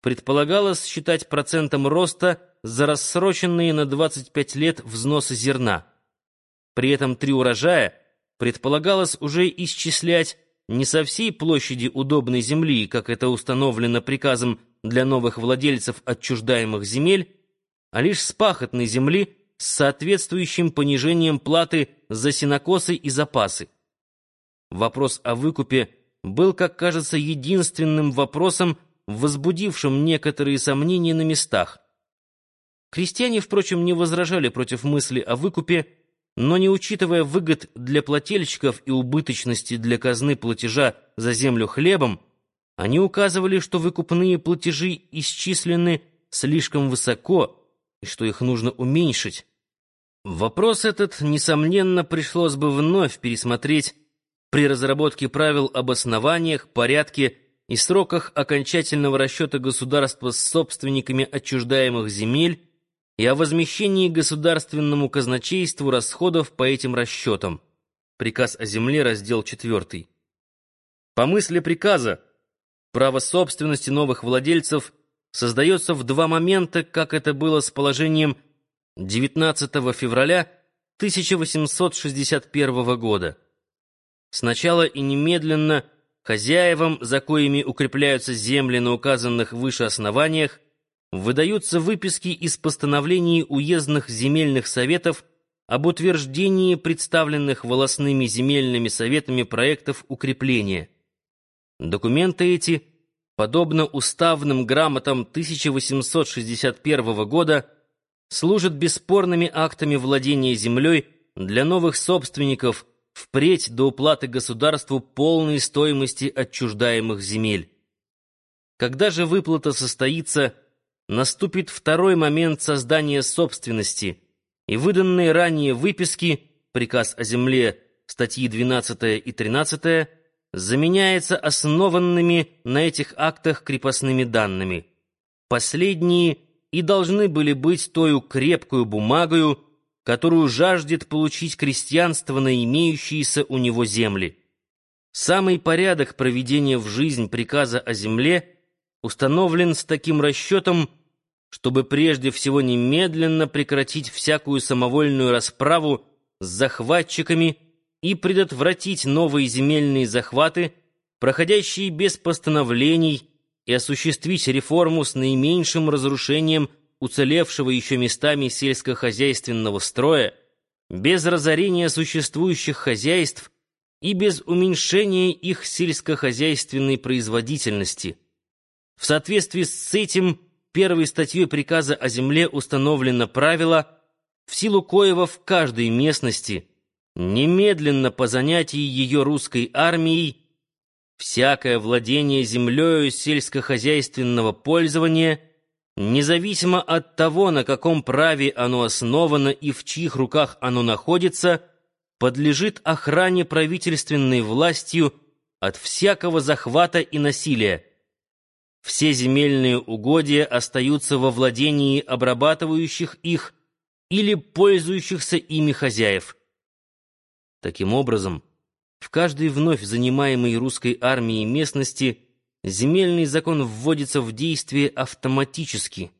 предполагалось считать процентом роста за рассроченные на 25 лет взносы зерна. При этом три урожая предполагалось уже исчислять не со всей площади удобной земли, как это установлено приказом для новых владельцев отчуждаемых земель, а лишь с пахотной земли с соответствующим понижением платы за сенокосы и запасы. Вопрос о выкупе был, как кажется, единственным вопросом, возбудившим некоторые сомнения на местах. Крестьяне, впрочем, не возражали против мысли о выкупе, но не учитывая выгод для плательщиков и убыточности для казны платежа за землю хлебом, они указывали, что выкупные платежи исчислены слишком высоко и что их нужно уменьшить. Вопрос этот, несомненно, пришлось бы вновь пересмотреть при разработке правил об основаниях, порядке и сроках окончательного расчета государства с собственниками отчуждаемых земель и о возмещении государственному казначейству расходов по этим расчетам. Приказ о земле, раздел 4. По мысли приказа, право собственности новых владельцев создается в два момента, как это было с положением 19 февраля 1861 года. Сначала и немедленно хозяевам, за коими укрепляются земли на указанных выше основаниях, выдаются выписки из постановлений уездных земельных советов об утверждении представленных волосными земельными советами проектов укрепления. Документы эти, подобно уставным грамотам 1861 года, служат бесспорными актами владения землей для новых собственников – впредь до уплаты государству полной стоимости отчуждаемых земель. Когда же выплата состоится, наступит второй момент создания собственности, и выданные ранее выписки, приказ о земле, статьи 12 и 13, заменяется основанными на этих актах крепостными данными. Последние и должны были быть тою крепкую бумагою, которую жаждет получить крестьянство на имеющиеся у него земли. Самый порядок проведения в жизнь приказа о земле установлен с таким расчетом, чтобы прежде всего немедленно прекратить всякую самовольную расправу с захватчиками и предотвратить новые земельные захваты, проходящие без постановлений, и осуществить реформу с наименьшим разрушением уцелевшего еще местами сельскохозяйственного строя, без разорения существующих хозяйств и без уменьшения их сельскохозяйственной производительности. В соответствии с этим первой статьей приказа о земле установлено правило, в силу коего в каждой местности немедленно по занятии ее русской армией всякое владение землею сельскохозяйственного пользования – независимо от того, на каком праве оно основано и в чьих руках оно находится, подлежит охране правительственной властью от всякого захвата и насилия. Все земельные угодья остаются во владении обрабатывающих их или пользующихся ими хозяев. Таким образом, в каждой вновь занимаемой русской армией местности – земельный закон вводится в действие автоматически,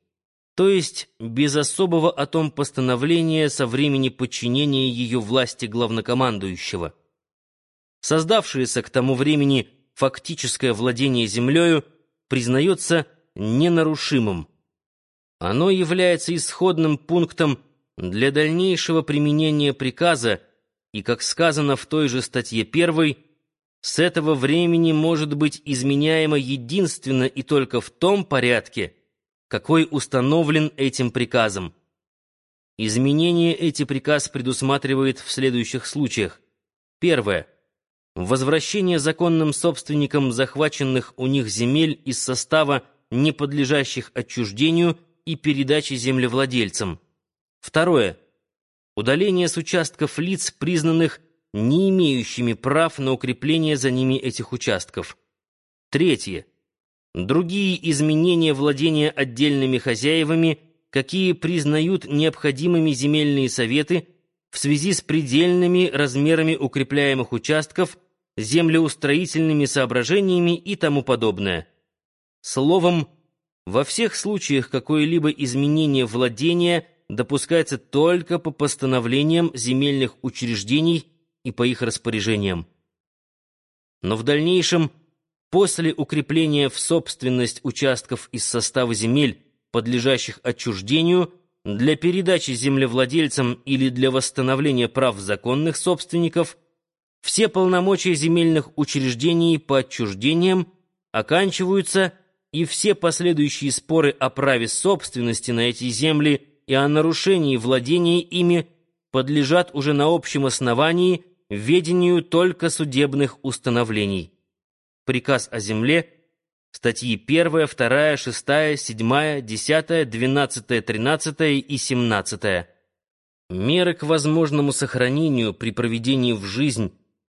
то есть без особого о том постановления со времени подчинения ее власти главнокомандующего. Создавшееся к тому времени фактическое владение землею признается ненарушимым. Оно является исходным пунктом для дальнейшего применения приказа и, как сказано в той же статье 1, с этого времени может быть изменяемо единственно и только в том порядке, какой установлен этим приказом. Изменение эти приказ предусматривает в следующих случаях. Первое. Возвращение законным собственникам захваченных у них земель из состава не подлежащих отчуждению и передачи землевладельцам. Второе. Удаление с участков лиц, признанных не имеющими прав на укрепление за ними этих участков. Третье. Другие изменения владения отдельными хозяевами, какие признают необходимыми земельные советы в связи с предельными размерами укрепляемых участков, землеустроительными соображениями и тому подобное. Словом, Во всех случаях какое-либо изменение владения допускается только по постановлениям земельных учреждений и по их распоряжениям. Но в дальнейшем, после укрепления в собственность участков из состава земель, подлежащих отчуждению, для передачи землевладельцам или для восстановления прав законных собственников, все полномочия земельных учреждений по отчуждениям оканчиваются и все последующие споры о праве собственности на эти земли и о нарушении владения ими подлежат уже на общем основании ведению только судебных установлений. Приказ о земле, статьи 1, 2, 6, 7, 10, 12, 13 и 17. Меры к возможному сохранению при проведении в жизнь